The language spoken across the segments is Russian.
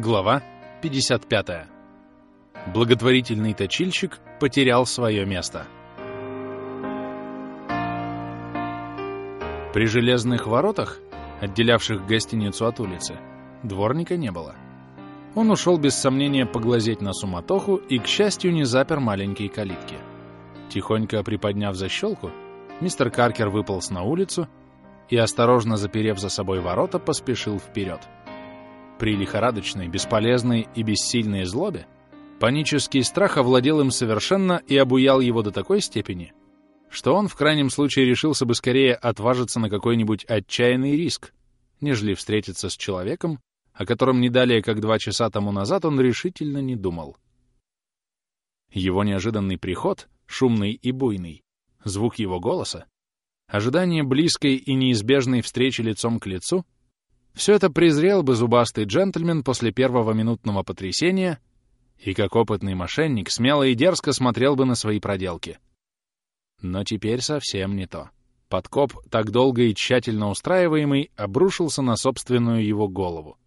Глава 55. Благотворительный точильщик потерял свое место. При железных воротах, отделявших гостиницу от улицы, дворника не было. Он ушел без сомнения поглазеть на суматоху и, к счастью, не запер маленькие калитки. Тихонько приподняв защелку, мистер Каркер выполз на улицу и, осторожно заперев за собой ворота, поспешил вперед. При лихорадочной, бесполезной и бессильной злобе панический страх овладел им совершенно и обуял его до такой степени, что он в крайнем случае решился бы скорее отважиться на какой-нибудь отчаянный риск, нежели встретиться с человеком, о котором не далее как два часа тому назад он решительно не думал. Его неожиданный приход, шумный и буйный, звук его голоса, ожидание близкой и неизбежной встречи лицом к лицу — все это презрел бы зубастый джентльмен после первого минутного потрясения и, как опытный мошенник, смело и дерзко смотрел бы на свои проделки. Но теперь совсем не то. Подкоп, так долго и тщательно устраиваемый, обрушился на собственную его голову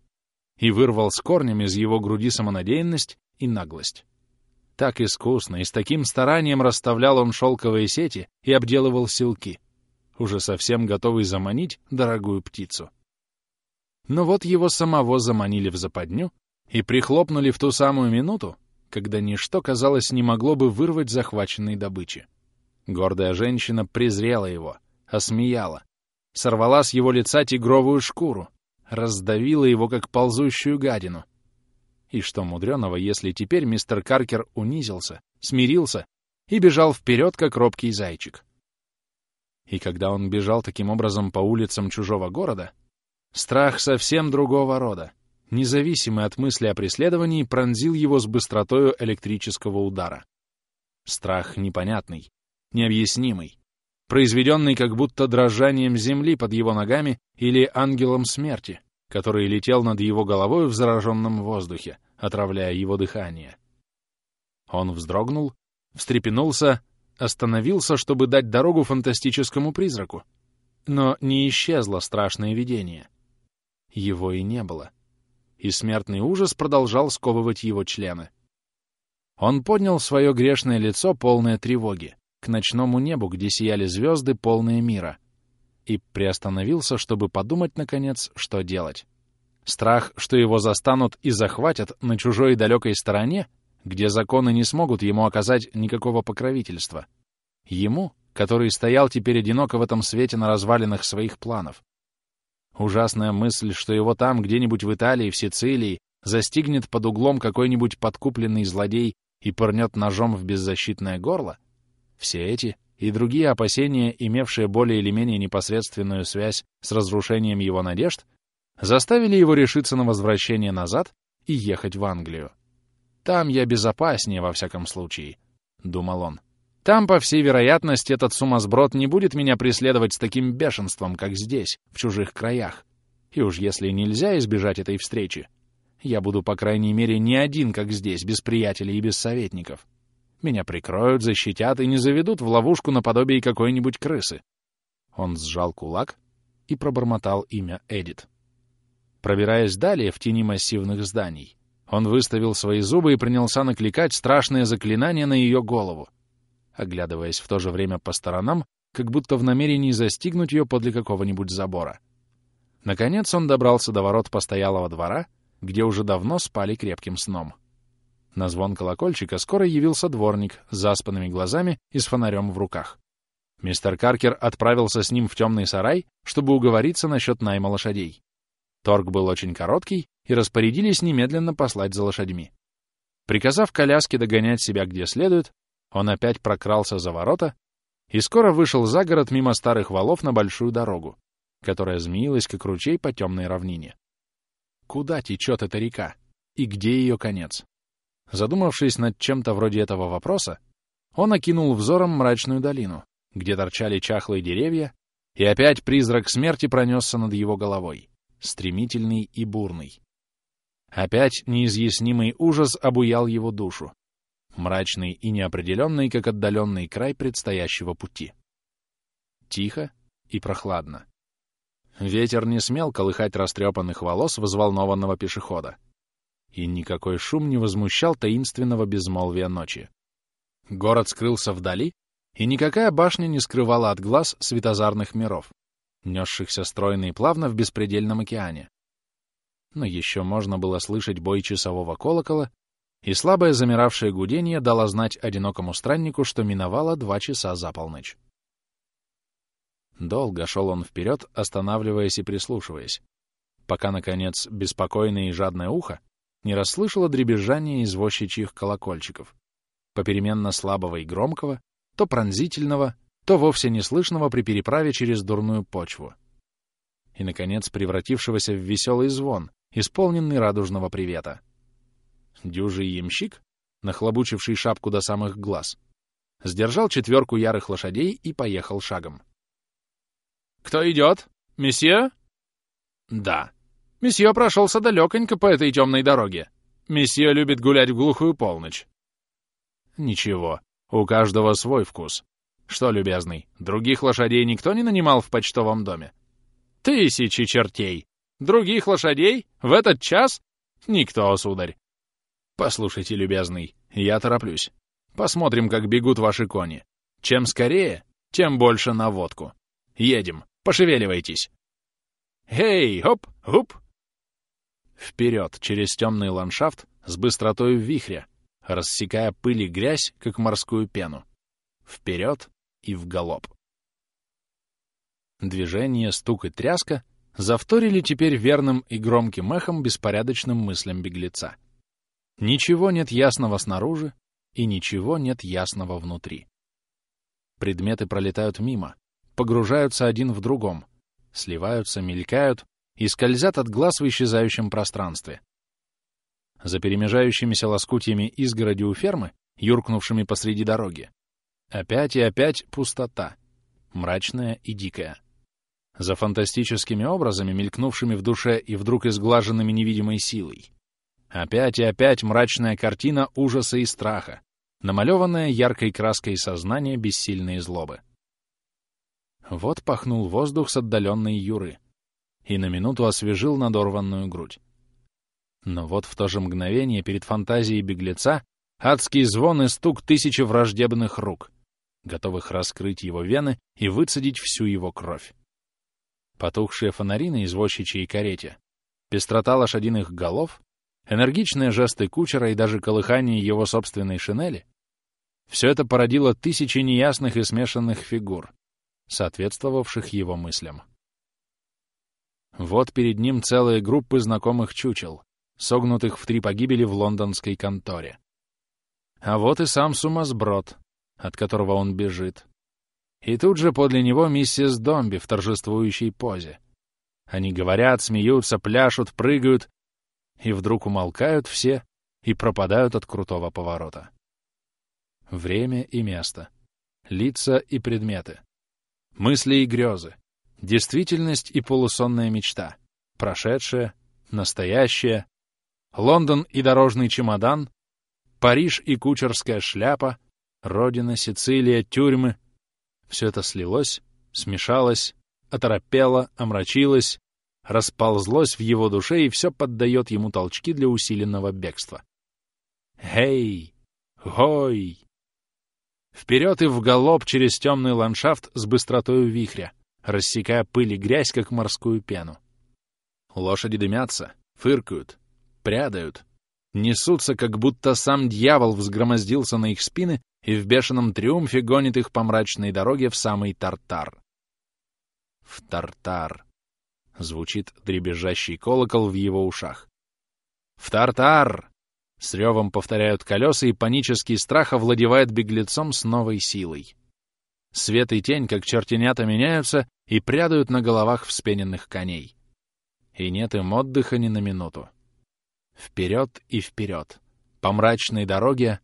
и вырвал с корнем из его груди самонадеянность и наглость. Так искусно и с таким старанием расставлял он шелковые сети и обделывал силки, уже совсем готовый заманить дорогую птицу. Но вот его самого заманили в западню и прихлопнули в ту самую минуту, когда ничто, казалось, не могло бы вырвать захваченной добычи. Гордая женщина презрела его, осмеяла, сорвала с его лица тигровую шкуру, раздавила его, как ползущую гадину. И что мудреного, если теперь мистер Каркер унизился, смирился и бежал вперед, как робкий зайчик. И когда он бежал таким образом по улицам чужого города, Страх совсем другого рода, независимый от мысли о преследовании, пронзил его с быстротою электрического удара. Страх непонятный, необъяснимый, произведенный как будто дрожанием земли под его ногами или ангелом смерти, который летел над его головой в зараженном воздухе, отравляя его дыхание. Он вздрогнул, встрепенулся, остановился, чтобы дать дорогу фантастическому призраку. Но не исчезло страшное видение — его и не было. И смертный ужас продолжал сковывать его члены. Он поднял свое грешное лицо, полное тревоги, к ночному небу, где сияли звезды, полные мира, и приостановился, чтобы подумать, наконец, что делать. Страх, что его застанут и захватят на чужой далекой стороне, где законы не смогут ему оказать никакого покровительства. Ему, который стоял теперь одиноко в этом свете на развалинах своих планов, Ужасная мысль, что его там, где-нибудь в Италии, в Сицилии, застигнет под углом какой-нибудь подкупленный злодей и пырнет ножом в беззащитное горло, все эти и другие опасения, имевшие более или менее непосредственную связь с разрушением его надежд, заставили его решиться на возвращение назад и ехать в Англию. «Там я безопаснее, во всяком случае», — думал он. Там, по всей вероятности, этот сумасброд не будет меня преследовать с таким бешенством, как здесь, в чужих краях. И уж если нельзя избежать этой встречи, я буду, по крайней мере, не один, как здесь, без приятелей и без советников. Меня прикроют, защитят и не заведут в ловушку наподобие какой-нибудь крысы. Он сжал кулак и пробормотал имя Эдит. Пробираясь далее в тени массивных зданий, он выставил свои зубы и принялся накликать страшное заклинание на ее голову — оглядываясь в то же время по сторонам, как будто в намерении застигнуть ее подле какого-нибудь забора. Наконец он добрался до ворот постоялого двора, где уже давно спали крепким сном. На звон колокольчика скоро явился дворник с заспанными глазами и с фонарем в руках. Мистер Каркер отправился с ним в темный сарай, чтобы уговориться насчет найма лошадей. Торг был очень короткий, и распорядились немедленно послать за лошадьми. Приказав коляске догонять себя где следует, он опять прокрался за ворота и скоро вышел за город мимо старых валов на большую дорогу, которая змеилась, как ручей по темной равнине. Куда течет эта река? И где ее конец? Задумавшись над чем-то вроде этого вопроса, он окинул взором мрачную долину, где торчали чахлые деревья, и опять призрак смерти пронесся над его головой, стремительный и бурный. Опять неизъяснимый ужас обуял его душу мрачный и неопределенный, как отдаленный край предстоящего пути. Тихо и прохладно. Ветер не смел колыхать растрепанных волос взволнованного пешехода. и никакой шум не возмущал таинственного безмолвия ночи. Город скрылся вдали, и никакая башня не скрывала от глаз светозарных миров, несшихся стройно и плавно в беспредельном океане. Но еще можно было слышать бой часового колокола, и слабое замиравшее гудение дало знать одинокому страннику, что миновало два часа за полночь. Долго шел он вперед, останавливаясь и прислушиваясь, пока, наконец, беспокойное и жадное ухо не расслышало дребезжание извозчичьих колокольчиков, попеременно слабого и громкого, то пронзительного, то вовсе неслышного при переправе через дурную почву. И, наконец, превратившегося в веселый звон, исполненный радужного привета. Дюжий ямщик, нахлобучивший шапку до самых глаз, сдержал четверку ярых лошадей и поехал шагом. «Кто идет? Месье?» «Да. Месье прошелся далеконько по этой темной дороге. Месье любит гулять в глухую полночь». «Ничего. У каждого свой вкус. Что, любезный, других лошадей никто не нанимал в почтовом доме? Тысячи чертей! Других лошадей? В этот час? Никто, сударь. Послушайте, любезный, я тороплюсь. Посмотрим, как бегут ваши кони. Чем скорее, тем больше на водку. Едем, пошевеливайтесь. Эй, хоп, хуп! Вперед, через темный ландшафт, с быстротой вихря, рассекая пыль и грязь, как морскую пену. Вперед и в галоп. Движение, стук и тряска завторили теперь верным и громким эхом беспорядочным мыслям беглеца. Ничего нет ясного снаружи, и ничего нет ясного внутри. Предметы пролетают мимо, погружаются один в другом, сливаются, мелькают и скользят от глаз в исчезающем пространстве. За перемежающимися лоскутьями изгороди у фермы, юркнувшими посреди дороги, опять и опять пустота, мрачная и дикая. За фантастическими образами, мелькнувшими в душе и вдруг изглаженными невидимой силой. Опять и опять мрачная картина ужаса и страха, намалеванная яркой краской сознания бессильной злобы. Вот пахнул воздух с отдаленной юры и на минуту освежил надорванную грудь. Но вот в то же мгновение перед фантазией беглеца адский звон и стук тысячи враждебных рук, готовых раскрыть его вены и выцедить всю его кровь. Потухшие фонари на извозчичьей карете, пестрота лошадиных голов, энергичные жесты кучера и даже колыхание его собственной шинели — все это породило тысячи неясных и смешанных фигур, соответствовавших его мыслям. Вот перед ним целые группы знакомых чучел, согнутых в три погибели в лондонской конторе. А вот и сам сумасброд, от которого он бежит. И тут же подле него миссис Домби в торжествующей позе. Они говорят, смеются, пляшут, прыгают, и вдруг умолкают все и пропадают от крутого поворота. Время и место, лица и предметы, мысли и грезы, действительность и полусонная мечта, прошедшее, настоящее, Лондон и дорожный чемодан, Париж и кучерская шляпа, Родина, Сицилия, тюрьмы — все это слилось, смешалось, оторопело, омрачилось, расползлось в его душе и все поддает ему толчки для усиленного бегства. Гей! Гой! Вперед и в галоп через темный ландшафт с быстротой вихря, рассекая пыль и грязь, как морскую пену. Лошади дымятся, фыркают, прядают, несутся, как будто сам дьявол взгромоздился на их спины и в бешеном триумфе гонит их по мрачной дороге в самый Тартар. В Тартар. Звучит дребезжащий колокол в его ушах. В Тартар! С ревом повторяют колеса, и панический страх овладевает беглецом с новой силой. Свет и тень, как чертенята, меняются и прядают на головах вспененных коней. И нет им отдыха ни на минуту. Вперед и вперед, по мрачной дороге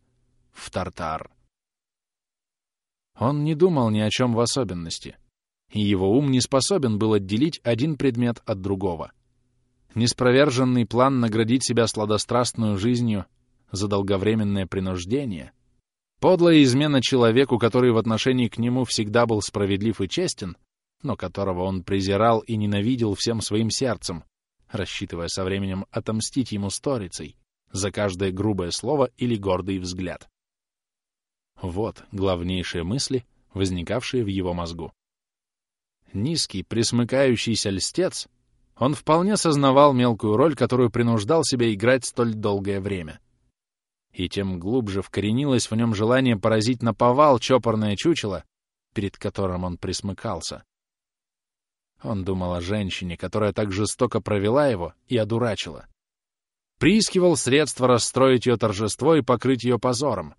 в Тартар. Он не думал ни о чем в особенности, и его ум не способен был отделить один предмет от другого. Неспроверженный план наградить себя сладострастную жизнью за долговременное принуждение, подлая измена человеку, который в отношении к нему всегда был справедлив и честен, но которого он презирал и ненавидел всем своим сердцем, рассчитывая со временем отомстить ему сторицей, за каждое грубое слово или гордый взгляд. Вот главнейшие мысли, возникавшие в его мозгу. Низкий, присмыкающийся льстец, он вполне сознавал мелкую роль, которую принуждал себя играть столь долгое время. И тем глубже вкоренилось в нем желание поразить на повал чопорное чучело, перед которым он присмыкался. Он думал о женщине, которая так жестоко провела его и одурачила. Приискивал средства расстроить ее торжество и покрыть ее позором.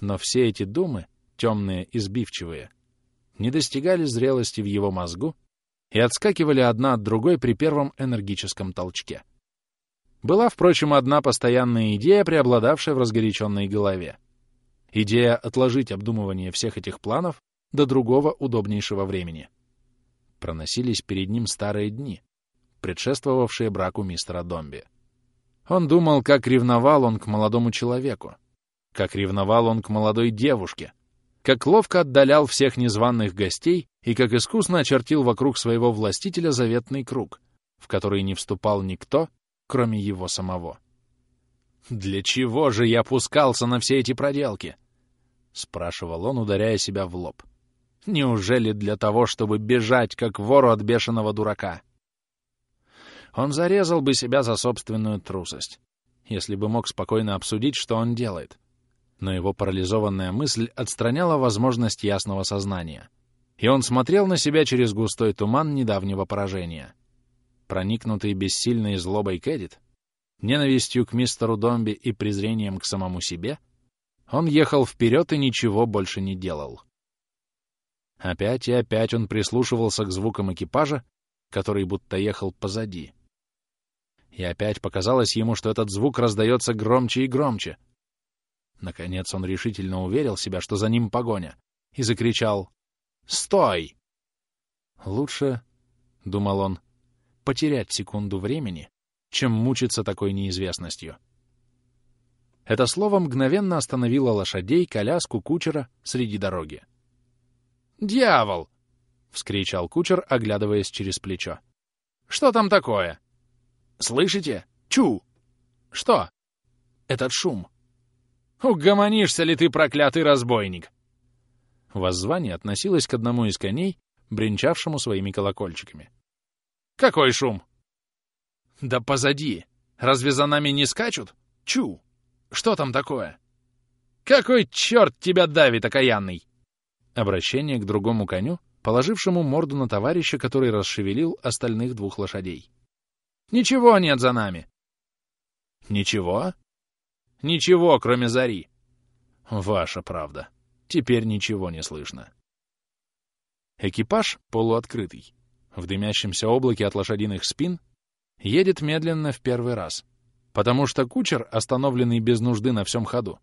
Но все эти думы, темные и сбивчивые, не достигали зрелости в его мозгу и отскакивали одна от другой при первом энергическом толчке. Была, впрочем, одна постоянная идея, преобладавшая в разгоряченной голове. Идея отложить обдумывание всех этих планов до другого удобнейшего времени. Проносились перед ним старые дни, предшествовавшие браку мистера Домби. Он думал, как ревновал он к молодому человеку, как ревновал он к молодой девушке, как ловко отдалял всех незваных гостей и как искусно очертил вокруг своего властителя заветный круг, в который не вступал никто, кроме его самого. «Для чего же я пускался на все эти проделки?» — спрашивал он, ударяя себя в лоб. «Неужели для того, чтобы бежать, как вору от бешеного дурака?» Он зарезал бы себя за собственную трусость, если бы мог спокойно обсудить, что он делает. Но его парализованная мысль отстраняла возможность ясного сознания. И он смотрел на себя через густой туман недавнего поражения. Проникнутый бессильной злобой Кэдит, ненавистью к мистеру Домби и презрением к самому себе, он ехал вперед и ничего больше не делал. Опять и опять он прислушивался к звукам экипажа, который будто ехал позади. И опять показалось ему, что этот звук раздается громче и громче. Наконец он решительно уверил себя, что за ним погоня, и закричал «Стой!». Лучше, — думал он, — потерять секунду времени, чем мучиться такой неизвестностью. Это слово мгновенно остановило лошадей, коляску, кучера среди дороги. «Дьявол!» — вскричал кучер, оглядываясь через плечо. «Что там такое?» Слышите? Чу! Что? Этот шум. Угомонишься ли ты, проклятый разбойник? Воззвание относилось к одному из коней, бренчавшему своими колокольчиками. Какой шум? Да позади. Разве за нами не скачут? Чу! Что там такое? Какой черт тебя давит, окаянный? Обращение к другому коню, положившему морду на товарища, который расшевелил остальных двух лошадей. Ничего нет за нами. Ничего? Ничего, кроме зари. Ваша правда. Теперь ничего не слышно. Экипаж полуоткрытый, в дымящемся облаке от лошадиных спин, едет медленно в первый раз, потому что кучер, остановленный без нужды на всем ходу,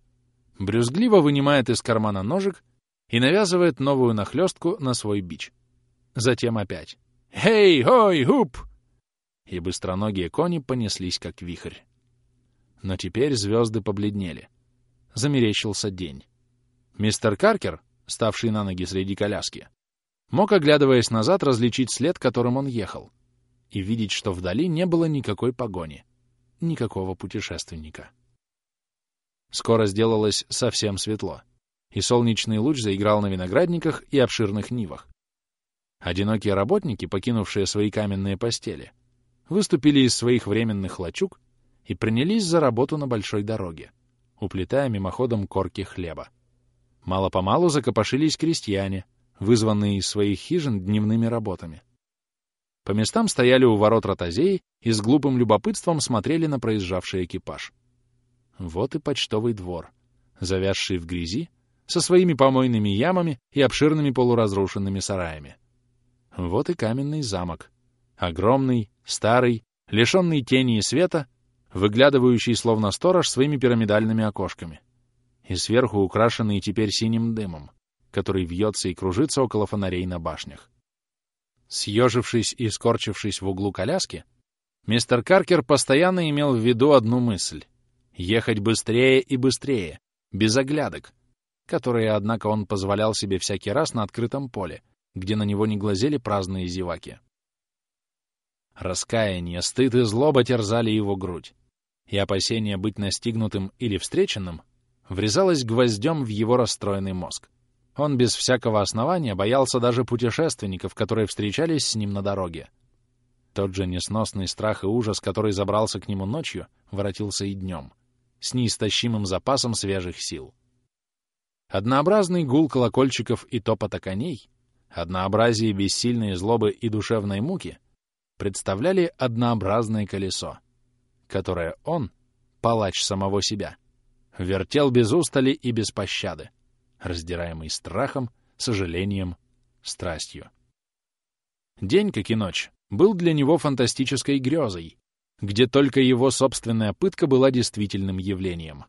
брюзгливо вынимает из кармана ножик и навязывает новую нахлёстку на свой бич. Затем опять. «Хей, хой, хуп!» и быстроногие кони понеслись как вихрь. Но теперь звезды побледнели. Замерещился день. Мистер Каркер, ставший на ноги среди коляски, мог, оглядываясь назад, различить след, которым он ехал, и видеть, что вдали не было никакой погони, никакого путешественника. Скоро сделалось совсем светло, и солнечный луч заиграл на виноградниках и обширных нивах. Одинокие работники, покинувшие свои каменные постели, выступили из своих временных лачуг и принялись за работу на большой дороге, уплетая мимоходом корки хлеба. Мало-помалу закопошились крестьяне, вызванные из своих хижин дневными работами. По местам стояли у ворот ротозеи и с глупым любопытством смотрели на проезжавший экипаж. Вот и почтовый двор, завязший в грязи, со своими помойными ямами и обширными полуразрушенными сараями. Вот и каменный замок, огромный, старый, лишенный тени и света, выглядывающий словно сторож своими пирамидальными окошками, и сверху украшенный теперь синим дымом, который вьется и кружится около фонарей на башнях. Съежившись и скорчившись в углу коляски, мистер Каркер постоянно имел в виду одну мысль — ехать быстрее и быстрее, без оглядок, которые, однако, он позволял себе всякий раз на открытом поле, где на него не глазели праздные зеваки. Раскаяние, стыд и злоба терзали его грудь. И опасение быть настигнутым или встреченным врезалось гвоздем в его расстроенный мозг. Он без всякого основания боялся даже путешественников, которые встречались с ним на дороге. Тот же несносный страх и ужас, который забрался к нему ночью, воротился и днем, с неистощимым запасом свежих сил. Однообразный гул колокольчиков и топота коней, однообразие бессильной злобы и душевной муки представляли однообразное колесо, которое он, палач самого себя, вертел без устали и без пощады, раздираемый страхом, сожалением, страстью. День, как и ночь, был для него фантастической грезой, где только его собственная пытка была действительным явлением.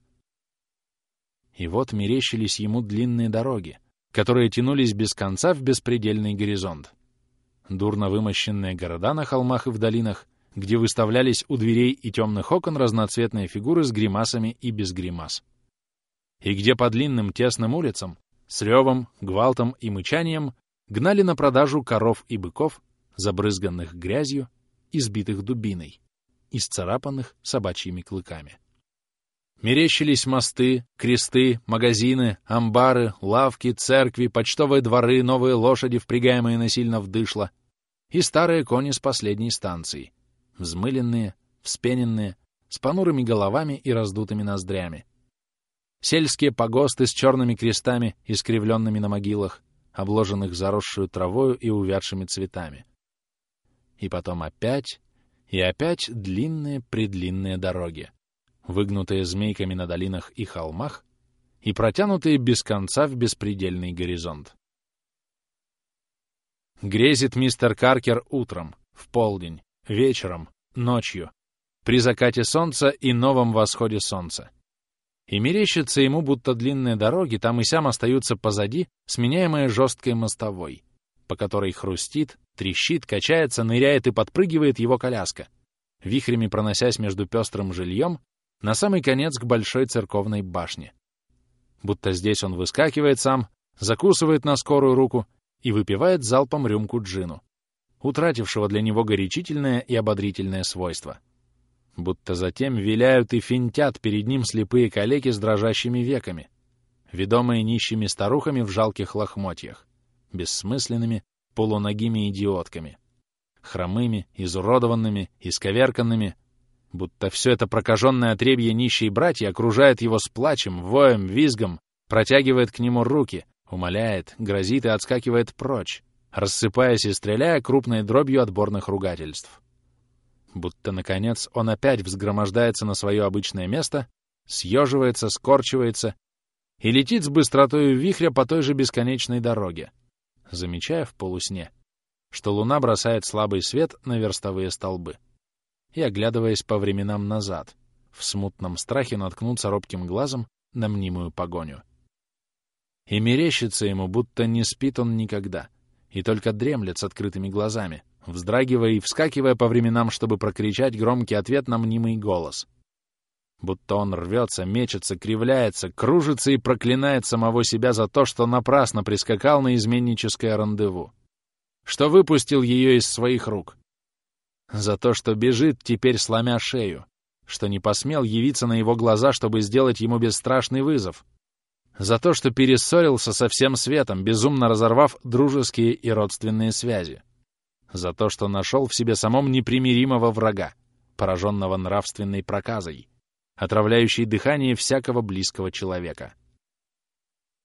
И вот мерещились ему длинные дороги, которые тянулись без конца в беспредельный горизонт. Дурно вымощенные города на холмах и в долинах, где выставлялись у дверей и темных окон разноцветные фигуры с гримасами и без гримас. И где по длинным тесным улицам с ревом, гвалтом и мычанием гнали на продажу коров и быков, забрызганных грязью, избитых дубиной, исцарапанных собачьими клыками. Мерещились мосты, кресты, магазины, амбары, лавки, церкви, почтовые дворы, новые лошади, впрягаемые насильно в дышло, и старые кони с последней станции, взмыленные, вспененные, с понурыми головами и раздутыми ноздрями. Сельские погосты с черными крестами, искривленными на могилах, обложенных заросшую травою и увядшими цветами. И потом опять и опять длинные-предлинные дороги выгнутые змейками на долинах и холмах и протянутые без конца в беспредельный горизонт. Грезит мистер Каркер утром, в полдень, вечером, ночью, при закате солнца и новом восходе солнца. И мерещится ему, будто длинные дороги там и сям остаются позади, сменяемые жесткой мостовой, по которой хрустит, трещит, качается, ныряет и подпрыгивает его коляска, вихрями проносясь между пестрым жильем на самый конец к большой церковной башне. Будто здесь он выскакивает сам, закусывает на скорую руку и выпивает залпом рюмку джину, утратившего для него горячительное и ободрительное свойство. Будто затем виляют и финтят перед ним слепые калеки с дрожащими веками, ведомые нищими старухами в жалких лохмотьях, бессмысленными, полуногими идиотками, хромыми, изуродованными, исковерканными, будто все это прокаженное отребье нищие братья окружает его с плачем, воем, визгом, протягивает к нему руки, умоляет, грозит и отскакивает прочь, рассыпаясь и стреляя крупной дробью отборных ругательств. Будто, наконец, он опять взгромождается на свое обычное место, съеживается, скорчивается и летит с быстротой вихря по той же бесконечной дороге, замечая в полусне, что луна бросает слабый свет на верстовые столбы и оглядываясь по временам назад, в смутном страхе наткнуться робким глазом на мнимую погоню. И мерещится ему, будто не спит он никогда, и только дремлет с открытыми глазами, вздрагивая и вскакивая по временам, чтобы прокричать громкий ответ на мнимый голос. Будто он рвется, мечется, кривляется, кружится и проклинает самого себя за то, что напрасно прискакал на изменническое рандеву, что выпустил ее из своих рук, за то, что бежит, теперь сломя шею. Что не посмел явиться на его глаза, чтобы сделать ему бесстрашный вызов. За то, что перессорился со всем светом, безумно разорвав дружеские и родственные связи. За то, что нашел в себе самом непримиримого врага, пораженного нравственной проказой, отравляющей дыхание всякого близкого человека.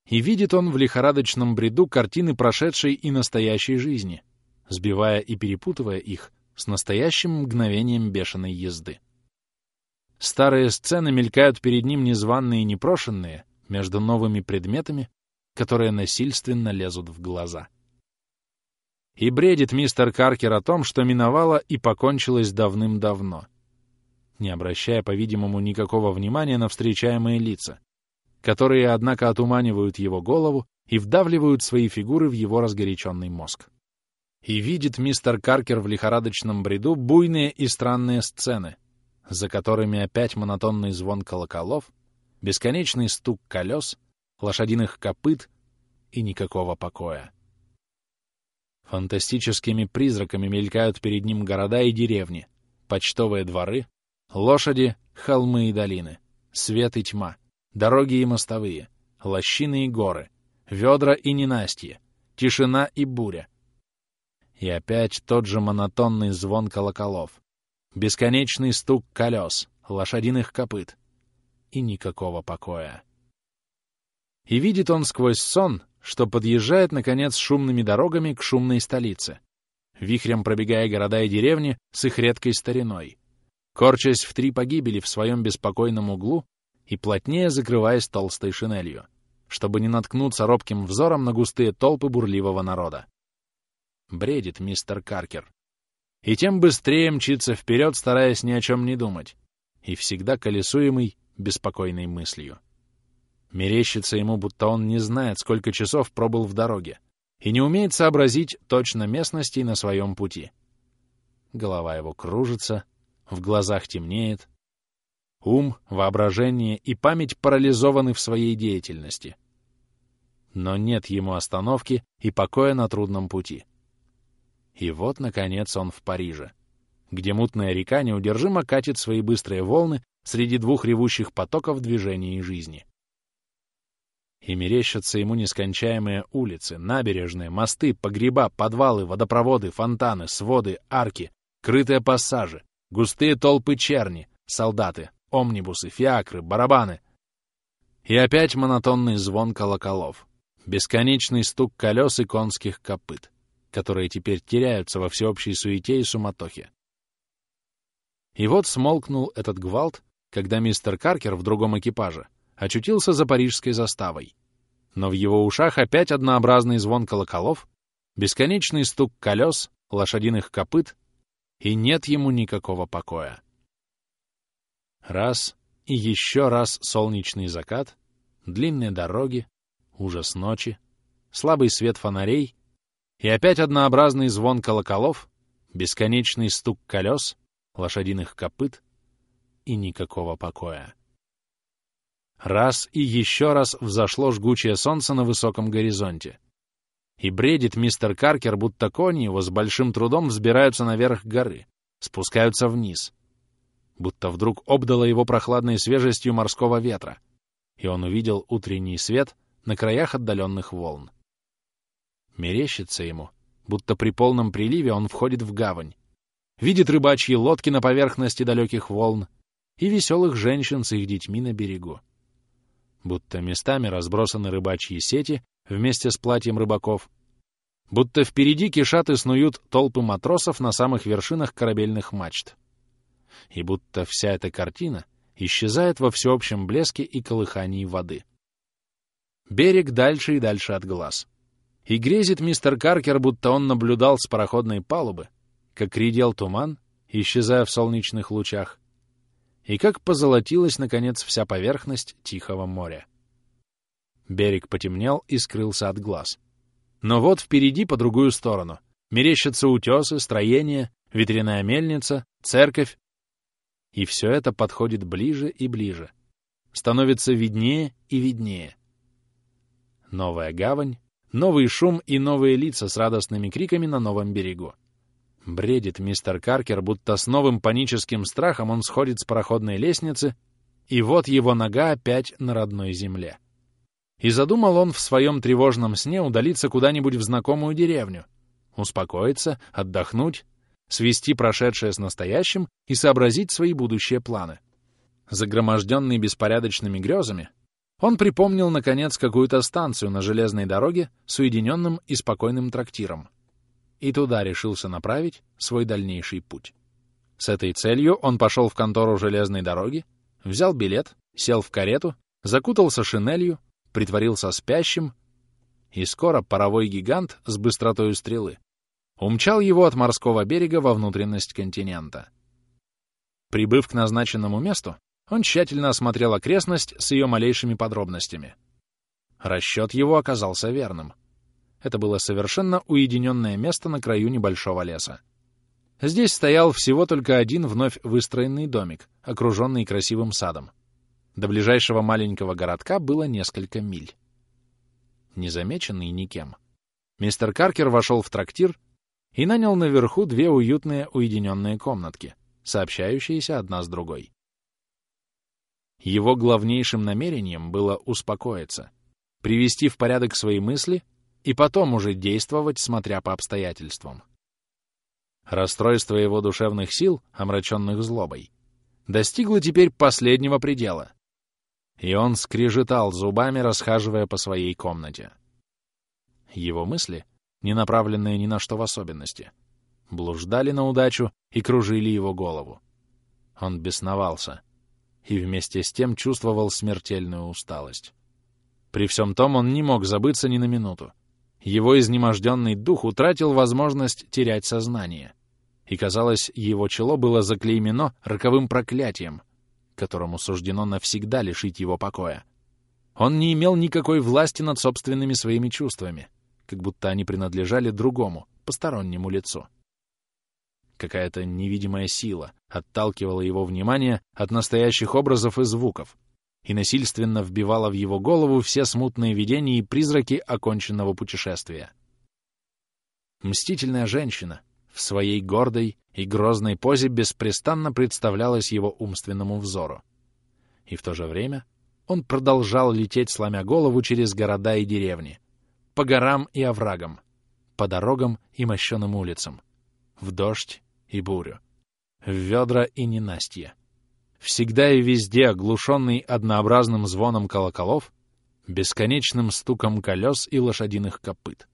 И видит он в лихорадочном бреду картины прошедшей и настоящей жизни, сбивая и перепутывая их, с настоящим мгновением бешеной езды. Старые сцены мелькают перед ним незваные и непрошенные между новыми предметами, которые насильственно лезут в глаза. И бредит мистер Каркер о том, что миновало и покончилось давным-давно, не обращая, по-видимому, никакого внимания на встречаемые лица, которые, однако, отуманивают его голову и вдавливают свои фигуры в его разгоряченный мозг и видит мистер Каркер в лихорадочном бреду буйные и странные сцены, за которыми опять монотонный звон колоколов, бесконечный стук колес, лошадиных копыт и никакого покоя. Фантастическими призраками мелькают перед ним города и деревни, почтовые дворы, Лошади — холмы и долины, свет и тьма, дороги и мостовые, лощины и горы, ведра и ненастье, тишина и буря. И опять тот же монотонный звон колоколов, бесконечный стук колес, лошадиных копыт и никакого покоя. И видит он сквозь сон, что подъезжает, наконец, шумными дорогами к шумной столице, вихрем пробегая города и деревни с их редкой стариной, корчась в три погибели в своем беспокойном углу и плотнее закрываясь толстой шинелью, чтобы не наткнуться робким взором на густые толпы бурливого народа. Бредит мистер Каркер. И тем быстрее мчится вперед, стараясь ни о чем не думать, и всегда колесуемый беспокойной мыслью. Мерещится ему, будто он не знает, сколько часов пробыл в дороге, и не умеет сообразить точно местности на своем пути. Голова его кружится, в глазах темнеет. Ум, воображение и память парализованы в своей деятельности. Но нет ему остановки и покоя на трудном пути. И вот, наконец, он в Париже, где мутная река неудержимо катит свои быстрые волны среди двух ревущих потоков движения и жизни. И мерещатся ему нескончаемые улицы, набережные, мосты, погреба, подвалы, водопроводы, фонтаны, своды, арки, крытые пассажи, Густые толпы черни, солдаты, омнибусы, фиакры, барабаны. И опять монотонный звон колоколов, бесконечный стук колес и конских копыт, которые теперь теряются во всеобщей суете и суматохе. И вот смолкнул этот гвалт, когда мистер Каркер в другом экипаже очутился за парижской заставой. Но в его ушах опять однообразный звон колоколов, бесконечный стук колес, лошадиных копыт и нет ему никакого покоя. Раз и еще раз солнечный закат, длинные дороги, ужас ночи, слабый свет фонарей и опять однообразный звон колоколов, бесконечный стук колес, лошадиных копыт и никакого покоя. Раз и еще раз взошло жгучее солнце на высоком горизонте — и бредит мистер Каркер, будто кони его с большим трудом взбираются наверх горы, спускаются вниз. Будто вдруг обдало его прохладной свежестью морского ветра, и он увидел утренний свет на краях отдаленных волн. Мерещится ему, будто при полном приливе он входит в гавань, видит рыбачьи лодки на поверхности далеких волн и веселых женщин с их детьми на берегу. Будто местами разбросаны рыбачьи сети вместе с платьем рыбаков, будто впереди кишат и снуют толпы матросов на самых вершинах корабельных мачт. И будто вся эта картина исчезает во всеобщем блеске и колыхании воды. Берег дальше и дальше от глаз. И грезит мистер Каркер, будто он наблюдал с пароходной палубы, как редел туман, исчезая в солнечных лучах, и как позолотилась, наконец, вся поверхность Тихого моря. Берег потемнел и скрылся от глаз. Но вот впереди, по другую сторону, мерещатся утесы, строения, ветряная мельница, церковь. И все это подходит ближе и ближе. Становится виднее и виднее. Новая гавань, новый шум и новые лица с радостными криками на новом берегу. Бредит мистер Каркер, будто с новым паническим страхом он сходит с пароходной лестницы, и вот его нога опять на родной земле. И задумал он в своем тревожном сне удалиться куда-нибудь в знакомую деревню, успокоиться, отдохнуть, свести прошедшее с настоящим и сообразить свои будущие планы. Загроможденный беспорядочными грезами, он припомнил, наконец, какую-то станцию на железной дороге с уединенным и спокойным трактиром. И туда решился направить свой дальнейший путь. С этой целью он пошел в контору железной дороги, взял билет, сел в карету, закутался шинелью, притворился спящим, и скоро паровой гигант с быстротой стрелы умчал его от морского берега во внутренность континента. Прибыв к назначенному месту, он тщательно осмотрел окрестность с ее малейшими подробностями. Расчет его оказался верным. Это было совершенно уединенное место на краю небольшого леса. Здесь стоял всего только один вновь выстроенный домик, окруженный красивым садом. До ближайшего маленького городка было несколько миль. Незамеченный никем, мистер Каркер вошел в трактир и нанял наверху две уютные уединенные комнатки, сообщающиеся одна с другой. Его главнейшим намерением было успокоиться, привести в порядок свои мысли и потом уже действовать, смотря по обстоятельствам. Расстройство его душевных сил, омраченных злобой, достигло теперь последнего предела, и он скрежетал зубами, расхаживая по своей комнате. Его мысли, не направленные ни на что в особенности, блуждали на удачу и кружили его голову. Он бесновался и вместе с тем чувствовал смертельную усталость. При всем том он не мог забыться ни на минуту. Его изнеможденный дух утратил возможность терять сознание, и, казалось, его чело было заклеймено роковым проклятием, которому суждено навсегда лишить его покоя. Он не имел никакой власти над собственными своими чувствами, как будто они принадлежали другому, постороннему лицу. Какая-то невидимая сила отталкивала его внимание от настоящих образов и звуков и насильственно вбивала в его голову все смутные видения и призраки оконченного путешествия. Мстительная женщина в своей гордой и грозной позе беспрестанно представлялась его умственному взору. И в то же время он продолжал лететь, сломя голову через города и деревни, по горам и оврагам, по дорогам и мощеным улицам, в дождь и бурю, в ведра и ненастье. Всегда и везде оглушенный однообразным звоном колоколов, бесконечным стуком колес и лошадиных копыт.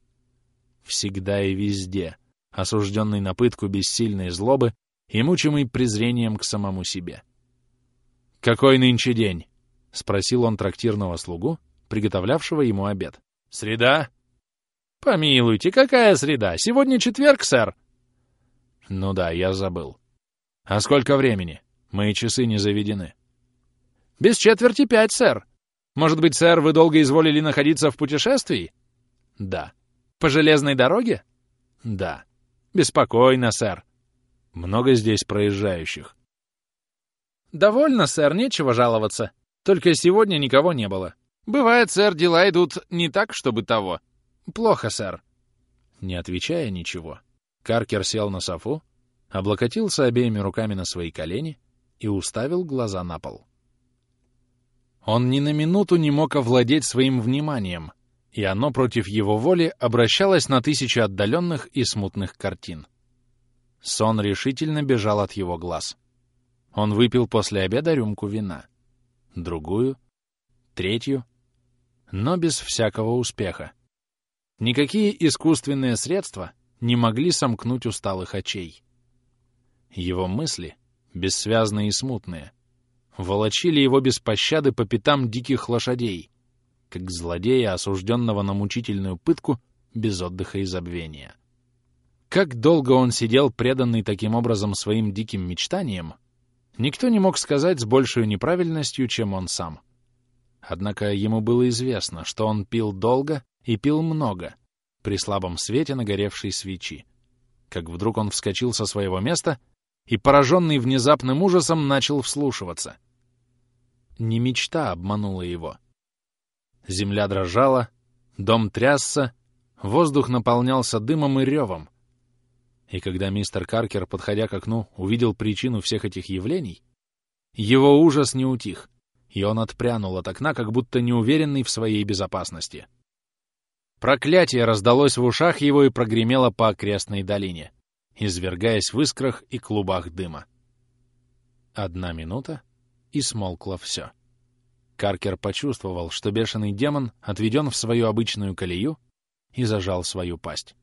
Всегда и везде осужденный на пытку бессильной злобы и мучимый презрением к самому себе. «Какой нынче день?» — спросил он трактирного слугу, приготовлявшего ему обед. «Среда?» «Помилуйте, какая среда? Сегодня четверг, сэр!» «Ну да, я забыл. А сколько времени? Мои часы не заведены». «Без четверти пять, сэр. Может быть, сэр, вы долго изволили находиться в путешествии?» «Да». «По железной дороге?» «Да». «Беспокойно, сэр. Много здесь проезжающих». «Довольно, сэр, нечего жаловаться. Только сегодня никого не было. Бывает, сэр, дела идут не так, чтобы того. Плохо, сэр». Не отвечая ничего, Каркер сел на софу, облокотился обеими руками на свои колени и уставил глаза на пол. Он ни на минуту не мог овладеть своим вниманием, и оно против его воли обращалось на тысячи отдаленных и смутных картин. Сон решительно бежал от его глаз. Он выпил после обеда рюмку вина. Другую, третью, но без всякого успеха. Никакие искусственные средства не могли сомкнуть усталых очей. Его мысли, бессвязные и смутные, волочили его без пощады по пятам диких лошадей — как злодея, осужденного на мучительную пытку без отдыха и забвения. Как долго он сидел, преданный таким образом своим диким мечтаниям, никто не мог сказать с большей неправильностью, чем он сам. Однако ему было известно, что он пил долго и пил много при слабом свете нагоревшей свечи. Как вдруг он вскочил со своего места и, пораженный внезапным ужасом, начал вслушиваться. Не мечта обманула его — Земля дрожала, дом трясся, воздух наполнялся дымом и ревом. И когда мистер Каркер, подходя к окну, увидел причину всех этих явлений, его ужас не утих, и он отпрянул от окна, как будто неуверенный в своей безопасности. Проклятие раздалось в ушах его и прогремело по окрестной долине, извергаясь в искрах и клубах дыма. Одна минута, и смолкло все. Каркер почувствовал, что бешеный демон отведен в свою обычную колею и зажал свою пасть.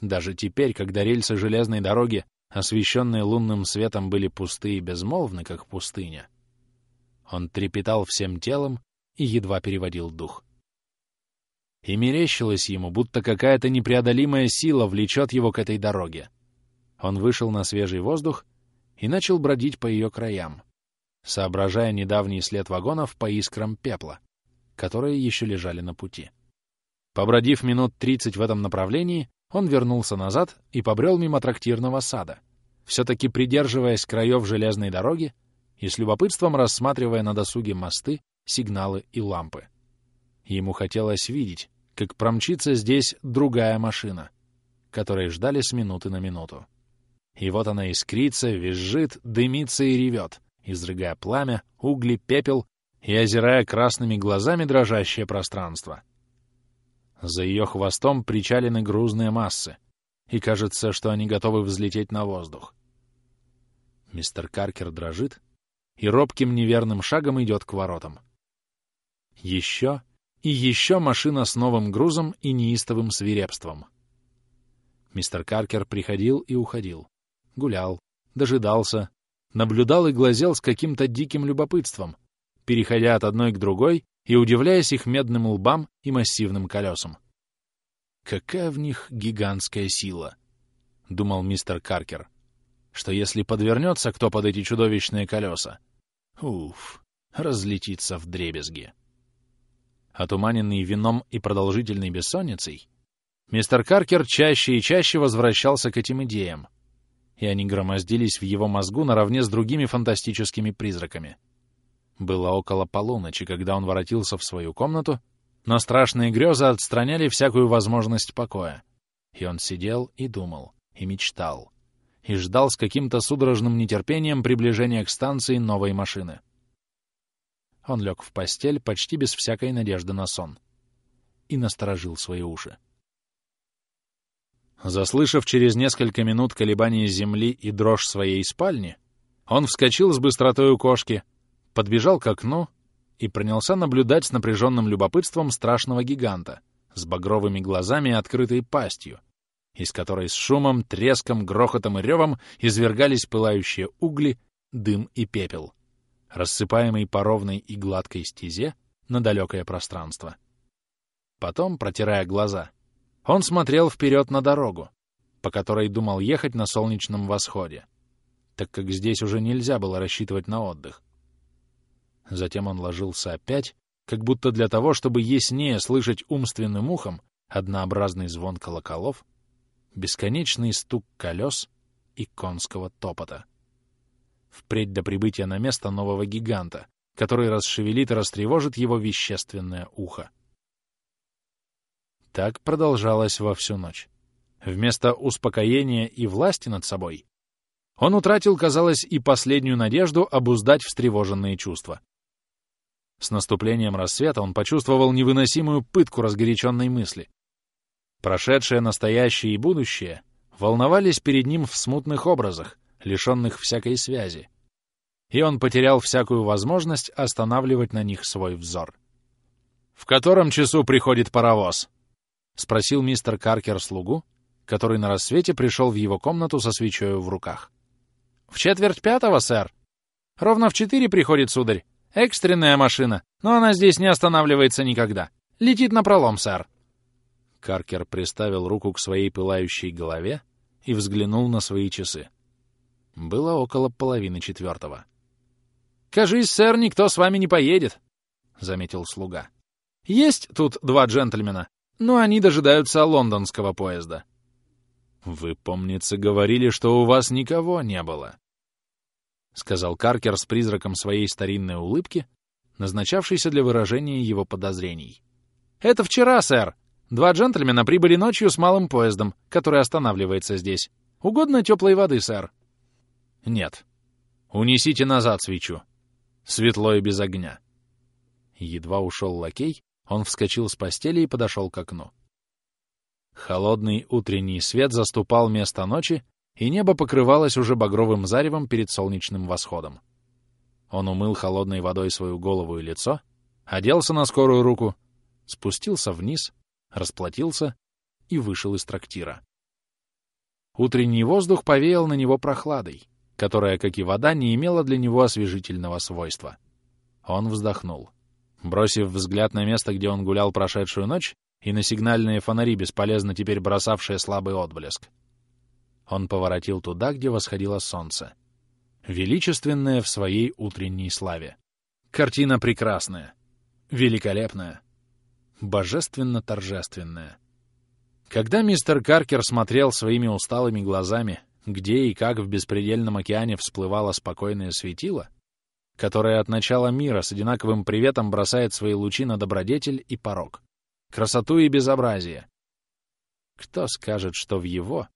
Даже теперь, когда рельсы железной дороги, освещенные лунным светом, были пусты и безмолвны, как пустыня, он трепетал всем телом и едва переводил дух. И мерещилось ему, будто какая-то непреодолимая сила влечет его к этой дороге. Он вышел на свежий воздух и начал бродить по ее краям, соображая недавний след вагонов по искрам пепла, которые еще лежали на пути. Побродив минут тридцать в этом направлении, он вернулся назад и побрел мимо трактирного сада, все-таки придерживаясь краев железной дороги и с любопытством рассматривая на досуге мосты, сигналы и лампы. Ему хотелось видеть, как промчится здесь другая машина, которой ждали с минуты на минуту. И вот она искрится, визжит, дымится и ревет, изрыгая пламя, угли, пепел и озирая красными глазами дрожащее пространство. За ее хвостом причалены грузные массы, и кажется, что они готовы взлететь на воздух. Мистер Каркер дрожит и робким неверным шагом идет к воротам. Еще и еще машина с новым грузом и неистовым свирепством. Мистер Каркер приходил и уходил, гулял, дожидался, наблюдал и глазел с каким-то диким любопытством, переходя от одной к другой и удивляясь их медным лбам и массивным колесам. «Какая в них гигантская сила!» — думал мистер Каркер. «Что если подвернется кто под эти чудовищные колеса? Уф, разлетится в дребезги!» Отуманенный вином и продолжительной бессонницей, мистер Каркер чаще и чаще возвращался к этим идеям, и они громоздились в его мозгу наравне с другими фантастическими призраками. Было около полуночи, когда он воротился в свою комнату, но страшные грезы отстраняли всякую возможность покоя. И он сидел и думал, и мечтал, и ждал с каким-то судорожным нетерпением приближения к станции новой машины. Он лег в постель почти без всякой надежды на сон и насторожил свои уши. Заслышав через несколько минут колебания земли и дрожь своей спальни, он вскочил с быстротой у кошки, подбежал к окну и принялся наблюдать с напряженным любопытством страшного гиганта с багровыми глазами и открытой пастью, из которой с шумом, треском, грохотом и ревом извергались пылающие угли, дым и пепел, рассыпаемый по ровной и гладкой стезе на далекое пространство. Потом, протирая глаза, он смотрел вперед на дорогу, по которой думал ехать на солнечном восходе, так как здесь уже нельзя было рассчитывать на отдых. Затем он ложился опять, как будто для того, чтобы яснее слышать умственным ухом однообразный звон колоколов, бесконечный стук колес и конского топота. Впредь до прибытия на место нового гиганта, который расшевелит и растревожит его вещественное ухо. Так продолжалось во всю ночь. Вместо успокоения и власти над собой он утратил, казалось, и последнюю надежду обуздать встревоженные чувства. С наступлением рассвета он почувствовал невыносимую пытку разгоряченной мысли. Прошедшее, настоящее и будущее волновались перед ним в смутных образах, лишенных всякой связи. И он потерял всякую возможность останавливать на них свой взор. «В котором часу приходит паровоз?» — спросил мистер Каркер слугу, который на рассвете пришел в его комнату со свечою в руках. «В четверть пятого, сэр. Ровно в четыре приходит, сударь. Экстренная машина, но она здесь не останавливается никогда. Летит на пролом, сэр». Каркер приставил руку к своей пылающей голове и взглянул на свои часы. Было около половины четвертого. «Кажись, сэр, никто с вами не поедет», — заметил слуга. «Есть тут два джентльмена, но они дожидаются лондонского поезда. «Вы, помнится, говорили, что у вас никого не было», — сказал Каркер с призраком своей старинной улыбки, назначавшейся для выражения его подозрений. «Это вчера, сэр. Два джентльмена прибыли ночью с малым поездом, который останавливается здесь. Угодно теплой воды, сэр?» «Нет. Унесите назад свечу. Светло и без огня». Едва ушел лакей, он вскочил с постели и подошел к окну. Холодный утренний свет заступал место ночи, и небо покрывалось уже багровым заревом перед солнечным восходом. Он умыл холодной водой свою голову и лицо, оделся на скорую руку, спустился вниз, расплатился и вышел из трактира. Утренний воздух повеял на него прохладой, которая, как и вода, не имела для него освежительного свойства. Он вздохнул. Бросив взгляд на место, где он гулял прошедшую ночь, и на сигнальные фонари, бесполезно теперь бросавшие слабый отблеск, он поворотил туда, где восходило солнце. Величественное в своей утренней славе. Картина прекрасная, великолепная, божественно-торжественная. Когда мистер Каркер смотрел своими усталыми глазами, где и как в беспредельном океане всплывало спокойное светило, которая от начала мира с одинаковым приветом бросает свои лучи на добродетель и порог, красоту и безобразие. Кто скажет, что в его,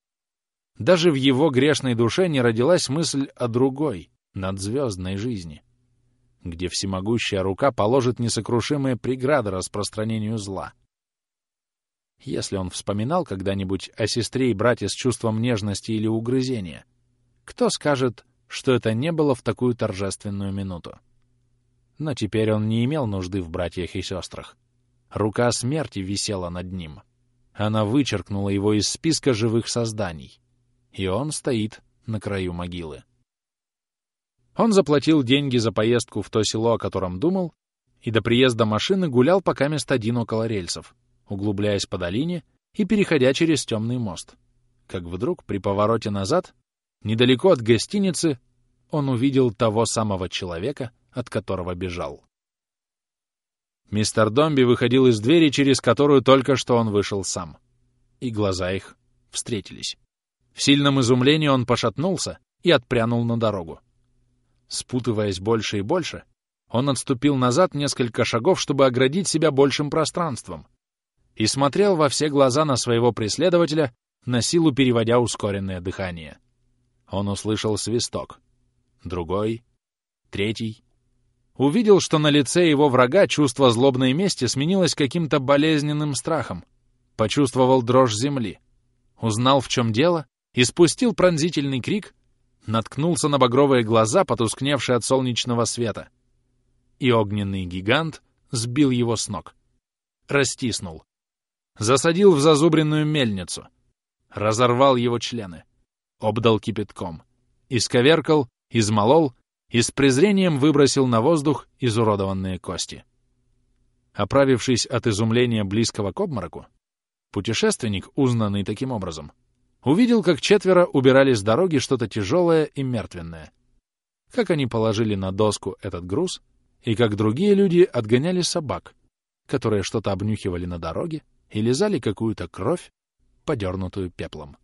Даже в его грешной душе не родилась мысль о другой, надзвездной жизни, где всемогущая рука положит несокрушимые преграды распространению зла. Если он вспоминал когда-нибудь о сестре и брате с чувством нежности или угрызения, кто скажет, что это не было в такую торжественную минуту? Но теперь он не имел нужды в братьях и сестрах. Рука смерти висела над ним. Она вычеркнула его из списка живых созданий. И он стоит на краю могилы. Он заплатил деньги за поездку в то село, о котором думал, и до приезда машины гулял пока мест один около рельсов, углубляясь по долине и переходя через темный мост. Как вдруг, при повороте назад, недалеко от гостиницы, он увидел того самого человека, от которого бежал. Мистер Домби выходил из двери, через которую только что он вышел сам. И глаза их встретились. В сильном изумлении он пошатнулся и отпрянул на дорогу. Спутываясь больше и больше, он отступил назад несколько шагов, чтобы оградить себя большим пространством, и смотрел во все глаза на своего преследователя, на силу переводя ускоренное дыхание. Он услышал свисток. Другой, третий. Увидел, что на лице его врага чувство злобной мести сменилось каким-то болезненным страхом. Почувствовал дрожь земли. Узнал, в чем дело, и спустил пронзительный крик, наткнулся на багровые глаза, потускневшие от солнечного света. И огненный гигант сбил его с ног. Растиснул. Засадил в зазубренную мельницу. Разорвал его члены. Обдал кипятком. Исковеркал, измолол и с презрением выбросил на воздух изуродованные кости. Оправившись от изумления близкого к обмороку, путешественник, узнанный таким образом, увидел, как четверо убирали с дороги что-то тяжелое и мертвенное, как они положили на доску этот груз, и как другие люди отгоняли собак, которые что-то обнюхивали на дороге и лизали какую-то кровь, подернутую пеплом.